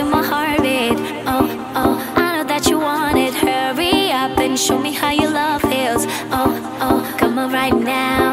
to my heartbeat. Oh, oh, I know that you want it. Hurry up and show me how your love feels. Oh, oh, come on right now.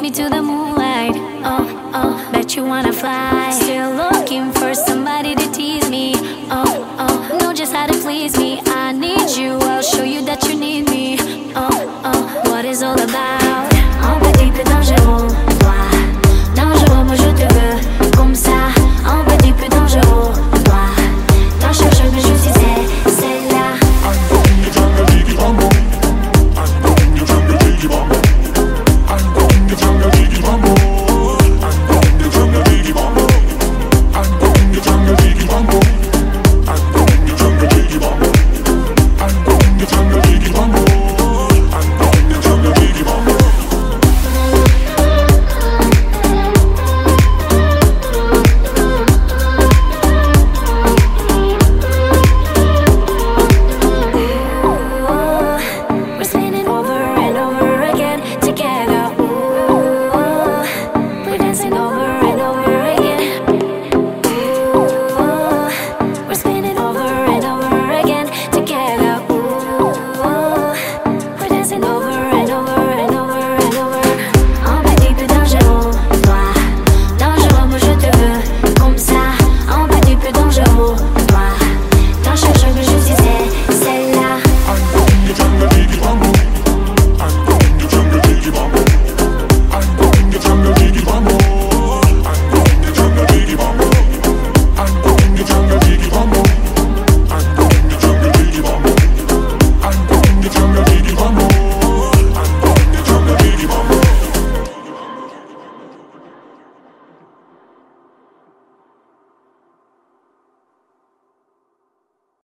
take me to the moonlight. Oh, oh, bet you wanna fly. Still looking for somebody to tease me. Oh, oh, know just how to please me. I need you, I'll show you that you need me. Oh, oh, what is all about?